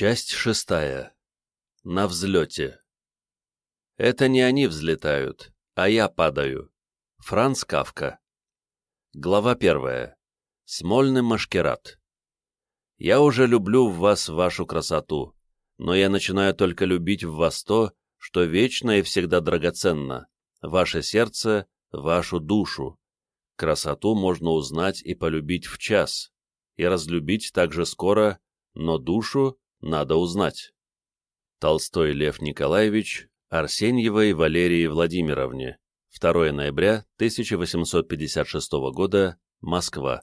Часть шестая. На взлете. Это не они взлетают, а я падаю. Франц Кавка. Глава первая. Смольный машкерат. Я уже люблю в вас вашу красоту, но я начинаю только любить в вас то, что вечно и всегда драгоценно, ваше сердце, вашу душу. Красоту можно узнать и полюбить в час, и разлюбить так же скоро, но душу надо узнать. Толстой Лев Николаевич Арсеньевой Валерии Владимировне 2 ноября 1856 года, Москва.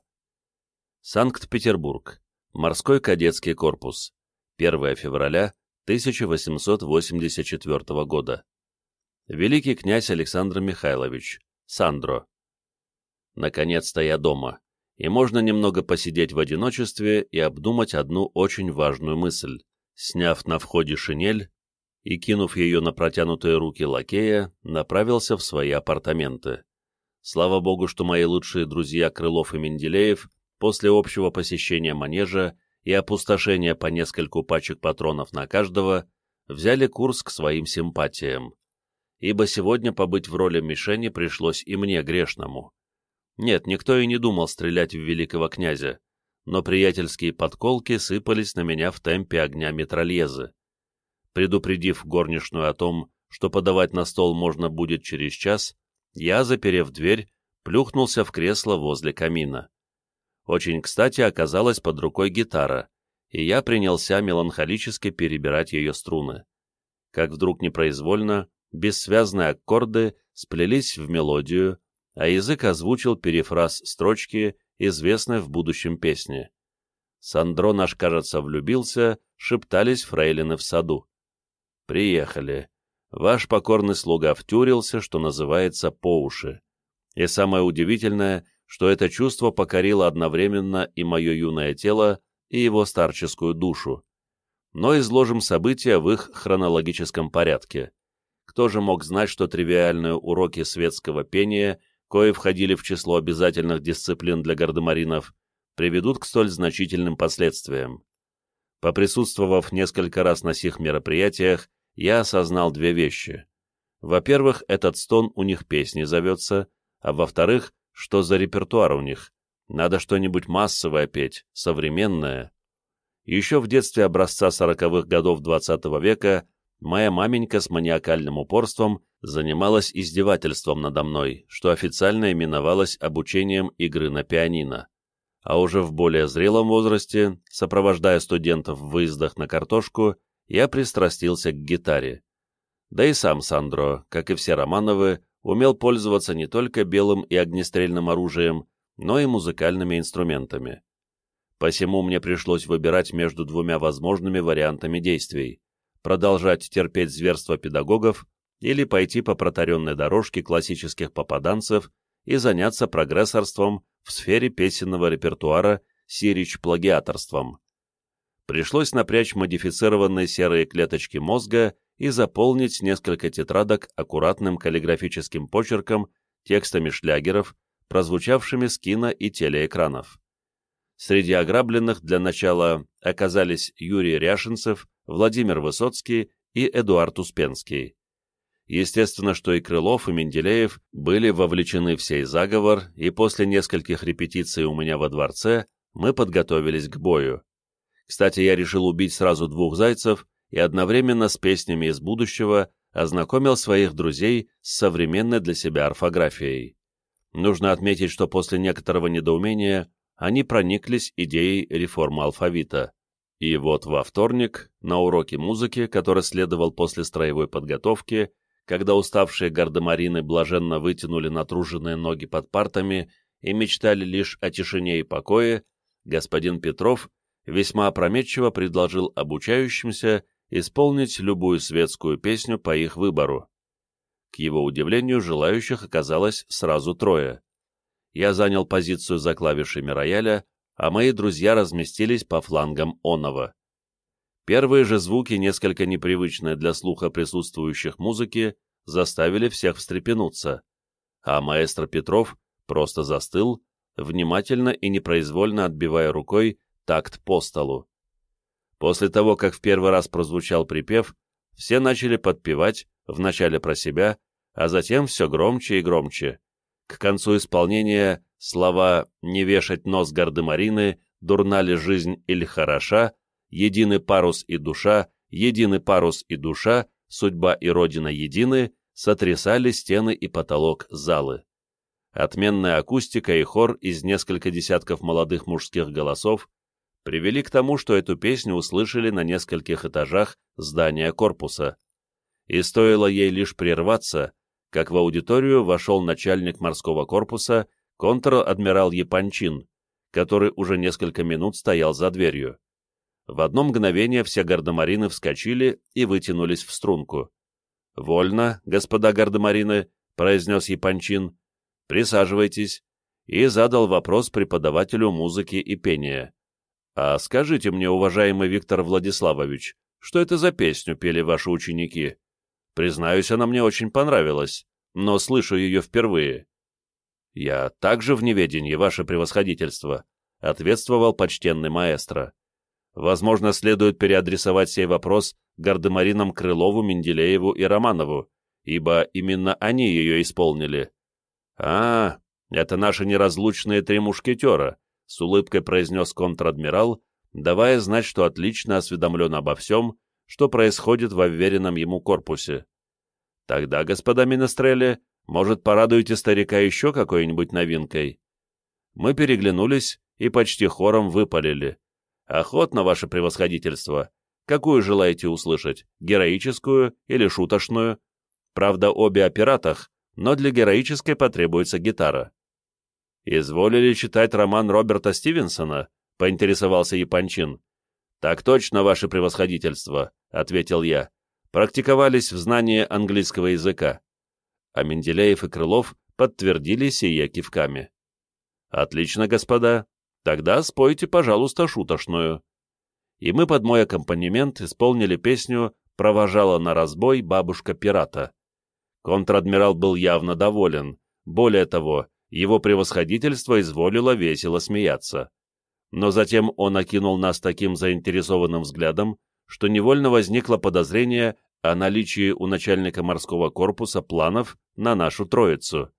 Санкт-Петербург. Морской кадетский корпус. 1 февраля 1884 года. Великий князь Александр Михайлович. Сандро. Наконец-то я дома и можно немного посидеть в одиночестве и обдумать одну очень важную мысль. Сняв на входе шинель и кинув ее на протянутые руки лакея, направился в свои апартаменты. Слава богу, что мои лучшие друзья Крылов и Менделеев после общего посещения манежа и опустошения по нескольку пачек патронов на каждого взяли курс к своим симпатиям. Ибо сегодня побыть в роли мишени пришлось и мне грешному. Нет, никто и не думал стрелять в великого князя, но приятельские подколки сыпались на меня в темпе огня метрольезы. Предупредив горничную о том, что подавать на стол можно будет через час, я, заперев дверь, плюхнулся в кресло возле камина. Очень кстати оказалась под рукой гитара, и я принялся меланхолически перебирать ее струны. Как вдруг непроизвольно, бессвязные аккорды сплелись в мелодию, а язык озвучил перефраз строчки, известной в будущем песне. «Сандро наш, кажется, влюбился», шептались фрейлины в саду. «Приехали. Ваш покорный слуга втюрился, что называется, по уши. И самое удивительное, что это чувство покорило одновременно и мое юное тело, и его старческую душу. Но изложим события в их хронологическом порядке. Кто же мог знать, что тривиальные уроки светского пения — кои входили в число обязательных дисциплин для гардемаринов, приведут к столь значительным последствиям. Поприсутствовав несколько раз на сих мероприятиях, я осознал две вещи. Во-первых, этот стон у них песни зовется, а во-вторых, что за репертуар у них. Надо что-нибудь массовое петь, современное. Еще в детстве образца сороковых годов XX -го века моя маменька с маниакальным упорством занималась издевательством надо мной, что официально именовалось обучением игры на пианино. А уже в более зрелом возрасте, сопровождая студентов в выездах на картошку, я пристрастился к гитаре. Да и сам Сандро, как и все Романовы, умел пользоваться не только белым и огнестрельным оружием, но и музыкальными инструментами. Посему мне пришлось выбирать между двумя возможными вариантами действий – продолжать терпеть зверство педагогов или пойти по протаренной дорожке классических попаданцев и заняться прогрессорством в сфере песенного репертуара сирич-плагиаторством. Пришлось напрячь модифицированные серые клеточки мозга и заполнить несколько тетрадок аккуратным каллиграфическим почерком текстами шлягеров, прозвучавшими с кино и телеэкранов. Среди ограбленных для начала оказались Юрий Ряшинцев, Владимир Высоцкий и Эдуард Успенский. Естественно, что и Крылов, и Менделеев были вовлечены в сей заговор, и после нескольких репетиций у меня во дворце мы подготовились к бою. Кстати, я решил убить сразу двух зайцев и одновременно с песнями из будущего ознакомил своих друзей с современной для себя орфографией. Нужно отметить, что после некоторого недоумения они прониклись идеей реформы алфавита. И вот во вторник, на уроке музыки, который следовал после строевой подготовки, когда уставшие гардемарины блаженно вытянули натруженные ноги под партами и мечтали лишь о тишине и покое, господин Петров весьма опрометчиво предложил обучающимся исполнить любую светскую песню по их выбору. К его удивлению, желающих оказалось сразу трое. Я занял позицию за клавишами рояля, а мои друзья разместились по флангам Онова. Первые же звуки, несколько непривычные для слуха присутствующих музыки, заставили всех встрепенуться, а маэстро Петров просто застыл, внимательно и непроизвольно отбивая рукой такт по столу. После того, как в первый раз прозвучал припев, все начали подпевать, вначале про себя, а затем все громче и громче. К концу исполнения слова «не вешать нос гардемарины», «дурна ли жизнь или хороша», «единый парус и душа», «единый парус и душа», «судьба и родина едины» сотрясали стены и потолок залы. Отменная акустика и хор из несколько десятков молодых мужских голосов привели к тому, что эту песню услышали на нескольких этажах здания корпуса. И стоило ей лишь прерваться, как в аудиторию вошел начальник морского корпуса, контр-адмирал Япончин, который уже несколько минут стоял за дверью. В одно мгновение все гардемарины вскочили и вытянулись в струнку. «Вольно, господа гардемарины», — произнес Япончин, — «присаживайтесь», и задал вопрос преподавателю музыки и пения. «А скажите мне, уважаемый Виктор Владиславович, что это за песню пели ваши ученики?» Признаюсь, она мне очень понравилась, но слышу ее впервые. Я также в неведении, ваше превосходительство, ответствовал почтенный маэстро. Возможно, следует переадресовать сей вопрос гардемаринам Крылову, Менделееву и Романову, ибо именно они ее исполнили. «А, это наши неразлучные три мушкетера», — с улыбкой произнес контр-адмирал, давая знать, что отлично осведомлен обо всем, что происходит в уверенном ему корпусе. Тогда, господа Минестрели, может, порадуете старика еще какой-нибудь новинкой? Мы переглянулись и почти хором выпалили. Охотно, ваше превосходительство. Какую желаете услышать, героическую или шуточную? Правда, обе о пиратах, но для героической потребуется гитара. «Изволили читать роман Роберта Стивенсона?» — поинтересовался Япончин. «Так точно, ваше превосходительство», — ответил я. «Практиковались в знании английского языка». А Менделеев и Крылов подтвердили сие кивками. «Отлично, господа. Тогда спойте, пожалуйста, шутошную». И мы под мой аккомпанемент исполнили песню «Провожала на разбой бабушка пирата». Контр-адмирал был явно доволен. Более того, его превосходительство изволило весело смеяться но затем он окинул нас таким заинтересованным взглядом, что невольно возникло подозрение о наличии у начальника морского корпуса планов на нашу троицу.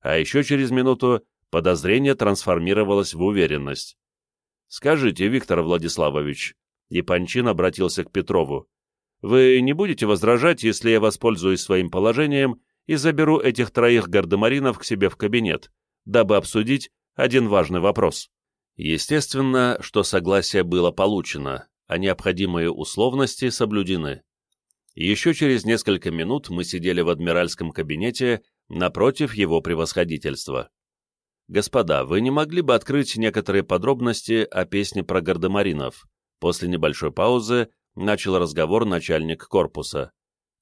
А еще через минуту подозрение трансформировалось в уверенность. «Скажите, Виктор Владиславович», — Япончин обратился к Петрову, «вы не будете возражать, если я воспользуюсь своим положением и заберу этих троих гардемаринов к себе в кабинет, дабы обсудить один важный вопрос?» Естественно, что согласие было получено, а необходимые условности соблюдены. Еще через несколько минут мы сидели в адмиральском кабинете напротив его превосходительства. «Господа, вы не могли бы открыть некоторые подробности о песне про гардемаринов?» После небольшой паузы начал разговор начальник корпуса.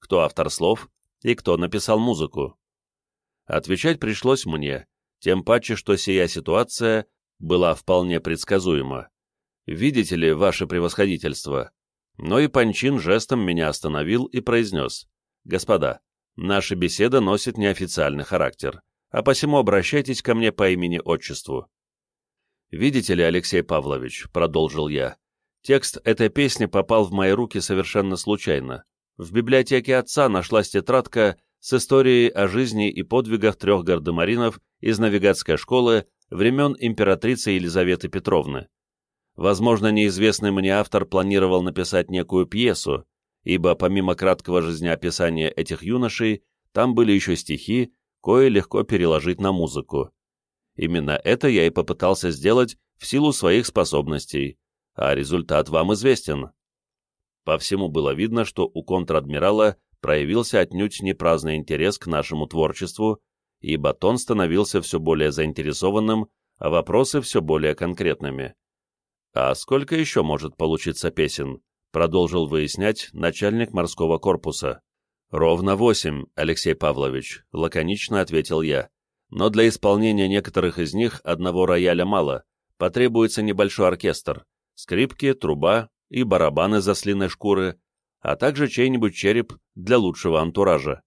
Кто автор слов и кто написал музыку? Отвечать пришлось мне, тем паче, что сия ситуация была вполне предсказуема. «Видите ли, ваше превосходительство?» Но и Панчин жестом меня остановил и произнес. «Господа, наша беседа носит неофициальный характер, а посему обращайтесь ко мне по имени-отчеству». «Видите ли, Алексей Павлович», — продолжил я, — «текст этой песни попал в мои руки совершенно случайно. В библиотеке отца нашлась тетрадка с историей о жизни и подвигах трех гардемаринов из навигатской школы времен императрицы Елизаветы Петровны. Возможно, неизвестный мне автор планировал написать некую пьесу, ибо помимо краткого жизнеописания этих юношей, там были еще стихи, кое легко переложить на музыку. Именно это я и попытался сделать в силу своих способностей, а результат вам известен. По всему было видно, что у контр-адмирала проявился отнюдь не праздный интерес к нашему творчеству, и Батон становился все более заинтересованным, а вопросы все более конкретными. «А сколько еще может получиться песен?» — продолжил выяснять начальник морского корпуса. «Ровно восемь, Алексей Павлович», — лаконично ответил я. «Но для исполнения некоторых из них одного рояля мало, потребуется небольшой оркестр, скрипки, труба и барабаны за слиной шкуры, а также чей-нибудь череп для лучшего антуража.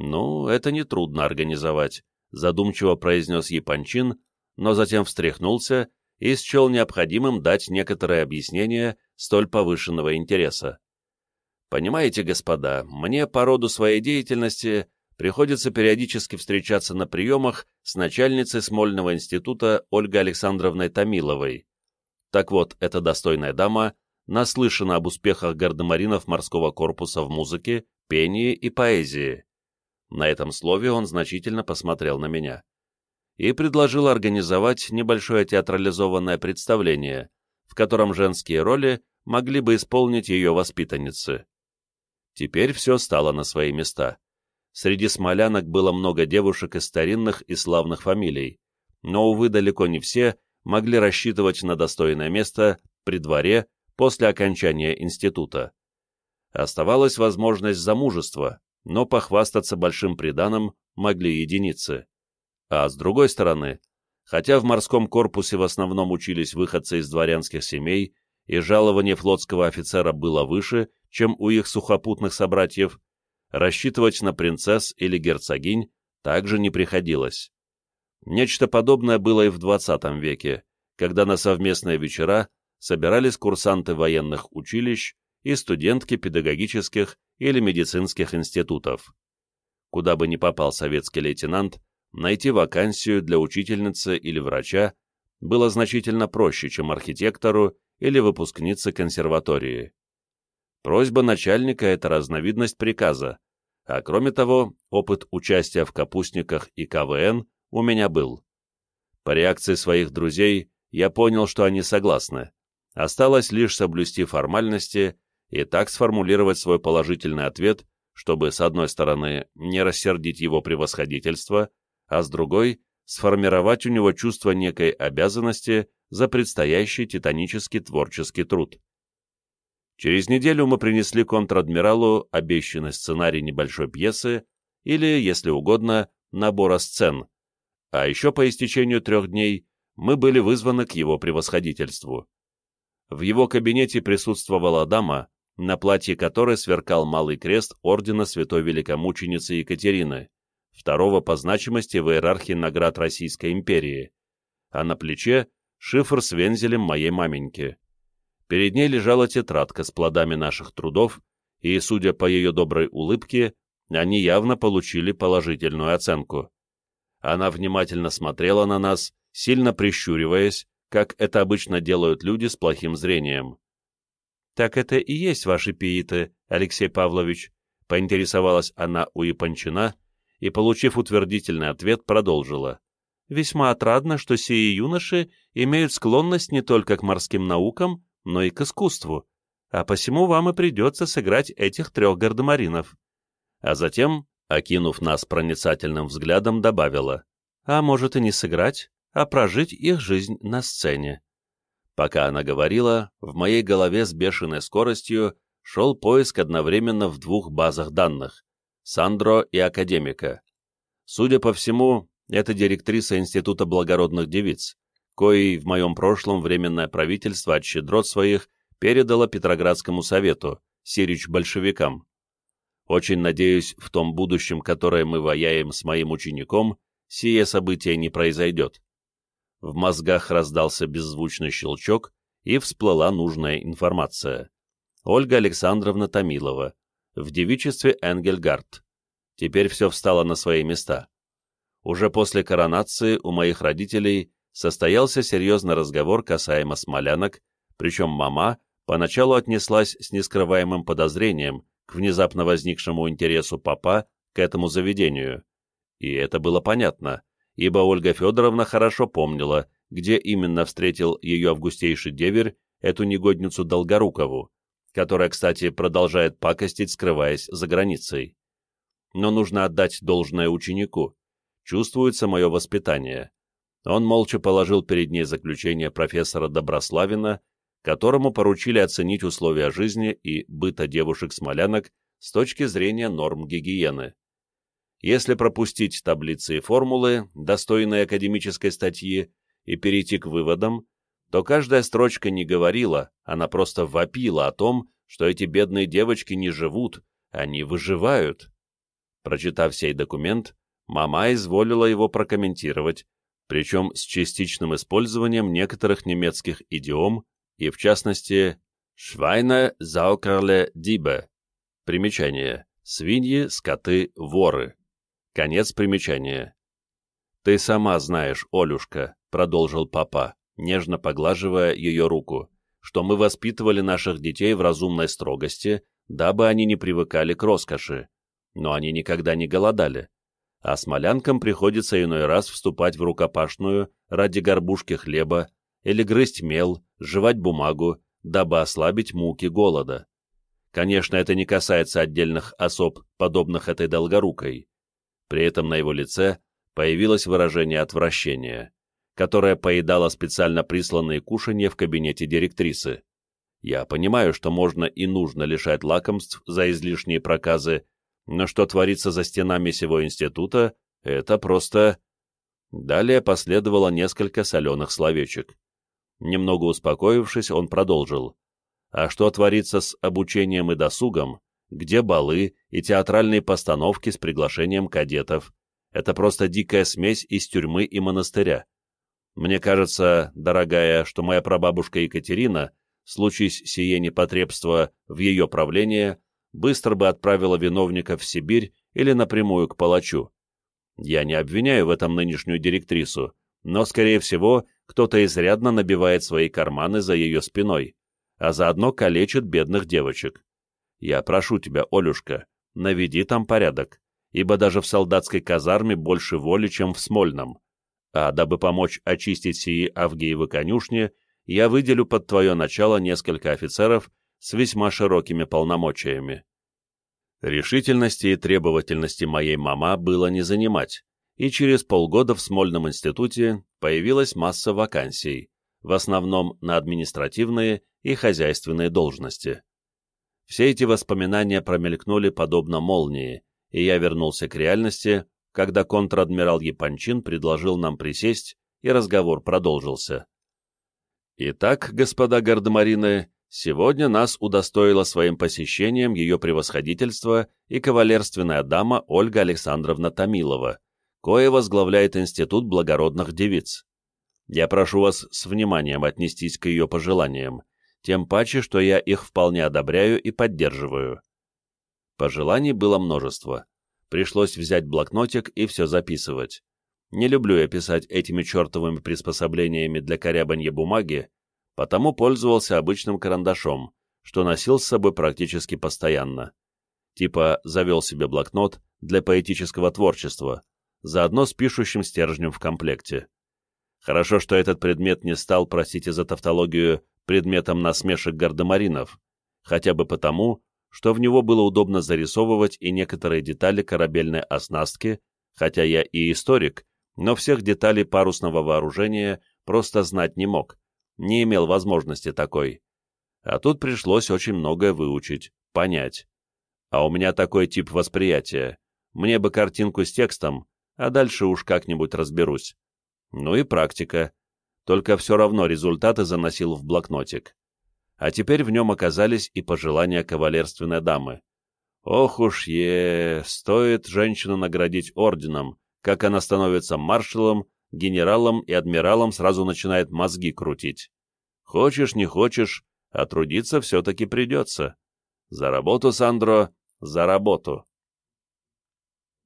«Ну, это нетрудно организовать», — задумчиво произнес Япончин, но затем встряхнулся и счел необходимым дать некоторое объяснение столь повышенного интереса. Понимаете, господа, мне по роду своей деятельности приходится периодически встречаться на приемах с начальницей Смольного института Ольгой Александровной Томиловой. Так вот, эта достойная дама наслышана об успехах гардемаринов морского корпуса в музыке, пении и поэзии. На этом слове он значительно посмотрел на меня и предложил организовать небольшое театрализованное представление, в котором женские роли могли бы исполнить ее воспитанницы. Теперь все стало на свои места. Среди смолянок было много девушек из старинных и славных фамилий, но, увы, далеко не все могли рассчитывать на достойное место при дворе после окончания института. Оставалась возможность замужества, но похвастаться большим приданым могли единицы. А с другой стороны, хотя в морском корпусе в основном учились выходцы из дворянских семей, и жалование флотского офицера было выше, чем у их сухопутных собратьев, рассчитывать на принцесс или герцогинь также не приходилось. Нечто подобное было и в XX веке, когда на совместные вечера собирались курсанты военных училищ и студентки педагогических или медицинских институтов. Куда бы ни попал советский лейтенант, найти вакансию для учительницы или врача было значительно проще, чем архитектору или выпускнице консерватории. Просьба начальника – это разновидность приказа, а кроме того, опыт участия в капустниках и КВН у меня был. По реакции своих друзей я понял, что они согласны. Осталось лишь соблюсти формальности и так сформулировать свой положительный ответ, чтобы, с одной стороны, не рассердить его превосходительство, а с другой — сформировать у него чувство некой обязанности за предстоящий титанический творческий труд. Через неделю мы принесли контр-адмиралу обещанный сценарий небольшой пьесы или, если угодно, набора сцен, а еще по истечению трех дней мы были вызваны к его превосходительству. В его кабинете присутствовала дама, на платье которой сверкал малый крест ордена святой великомученицы Екатерины, второго по значимости в иерархии наград Российской империи, а на плече шифр с вензелем моей маменьки. Перед ней лежала тетрадка с плодами наших трудов, и, судя по ее доброй улыбке, они явно получили положительную оценку. Она внимательно смотрела на нас, сильно прищуриваясь, как это обычно делают люди с плохим зрением. «Так это и есть ваши пииты, Алексей Павлович», — поинтересовалась она у Япончина и, получив утвердительный ответ, продолжила. «Весьма отрадно, что сии юноши имеют склонность не только к морским наукам, но и к искусству, а посему вам и придется сыграть этих трех гардемаринов». А затем, окинув нас проницательным взглядом, добавила, «А может и не сыграть, а прожить их жизнь на сцене». Пока она говорила, в моей голове с бешеной скоростью шел поиск одновременно в двух базах данных — Сандро и Академика. Судя по всему, это директриса Института благородных девиц, коей в моем прошлом Временное правительство от щедрот своих передало Петроградскому совету, сирич большевикам. Очень надеюсь, в том будущем, которое мы ваяем с моим учеником, сие событие не произойдет. В мозгах раздался беззвучный щелчок, и всплыла нужная информация. Ольга Александровна Томилова, в девичестве Энгельгард. Теперь все встало на свои места. Уже после коронации у моих родителей состоялся серьезный разговор касаемо смолянок, причем мама поначалу отнеслась с нескрываемым подозрением к внезапно возникшему интересу папа к этому заведению. И это было понятно, ибо Ольга Федоровна хорошо помнила, где именно встретил ее августейший деверь, эту негодницу Долгорукову, которая, кстати, продолжает пакостить, скрываясь за границей. Но нужно отдать должное ученику. Чувствуется мое воспитание. Он молча положил перед ней заключение профессора Доброславина, которому поручили оценить условия жизни и быта девушек-смолянок с точки зрения норм гигиены. Если пропустить таблицы и формулы, достойные академической статьи, и перейти к выводам, то каждая строчка не говорила, она просто вопила о том, что эти бедные девочки не живут, они выживают. Прочитав сей документ, мама изволила его прокомментировать, причем с частичным использованием некоторых немецких идиом и, в частности, «Schweine, Saukerle, Diebe» Примечание. Свиньи, скоты, воры. Конец примечания. «Ты сама знаешь, Олюшка», — продолжил папа, нежно поглаживая ее руку, «что мы воспитывали наших детей в разумной строгости, дабы они не привыкали к роскоши. Но они никогда не голодали. А смолянкам приходится иной раз вступать в рукопашную ради горбушки хлеба или грызть мел, жевать бумагу, дабы ослабить муки голода. Конечно, это не касается отдельных особ, подобных этой долгорукой. При этом на его лице появилось выражение отвращения, которое поедало специально присланные кушанья в кабинете директрисы. Я понимаю, что можно и нужно лишать лакомств за излишние проказы, но что творится за стенами сего института, это просто... Далее последовало несколько соленых словечек. Немного успокоившись, он продолжил. А что творится с обучением и досугом, где балы и театральные постановки с приглашением кадетов? Это просто дикая смесь из тюрьмы и монастыря. Мне кажется, дорогая, что моя прабабушка Екатерина, случись сие непотребство в ее правлении, быстро бы отправила виновника в Сибирь или напрямую к палачу. Я не обвиняю в этом нынешнюю директрису, но, скорее всего, кто-то изрядно набивает свои карманы за ее спиной а заодно калечит бедных девочек. Я прошу тебя, Олюшка, наведи там порядок, ибо даже в солдатской казарме больше воли, чем в Смольном. А дабы помочь очистить сии Авгиевы конюшни, я выделю под твое начало несколько офицеров с весьма широкими полномочиями. Решительности и требовательности моей мама было не занимать, и через полгода в Смольном институте появилась масса вакансий, в основном на административные и хозяйственные должности. Все эти воспоминания промелькнули подобно молнии, и я вернулся к реальности, когда контр-адмирал Япончин предложил нам присесть, и разговор продолжился. Итак, господа гардемарины, сегодня нас удостоило своим посещением ее превосходительство и кавалерственная дама Ольга Александровна Томилова, кое возглавляет Институт благородных девиц. Я прошу вас с вниманием отнестись к ее пожеланиям, тем паче, что я их вполне одобряю и поддерживаю. Пожеланий было множество. Пришлось взять блокнотик и все записывать. Не люблю я писать этими чертовыми приспособлениями для корябанья бумаги, потому пользовался обычным карандашом, что носил с собой практически постоянно. Типа завел себе блокнот для поэтического творчества, заодно с пишущим стержнем в комплекте. Хорошо, что этот предмет не стал, простите за тавтологию, предметом насмешек гардемаринов, хотя бы потому, что в него было удобно зарисовывать и некоторые детали корабельной оснастки, хотя я и историк, но всех деталей парусного вооружения просто знать не мог, не имел возможности такой. А тут пришлось очень многое выучить, понять. А у меня такой тип восприятия. Мне бы картинку с текстом, а дальше уж как-нибудь разберусь. Ну и практика только все равно результаты заносил в блокнотик. А теперь в нем оказались и пожелания кавалерственной дамы. Ох уж е, стоит женщину наградить орденом, как она становится маршалом, генералом и адмиралом сразу начинает мозги крутить. Хочешь, не хочешь, а трудиться все-таки придется. За работу, Сандро, за работу.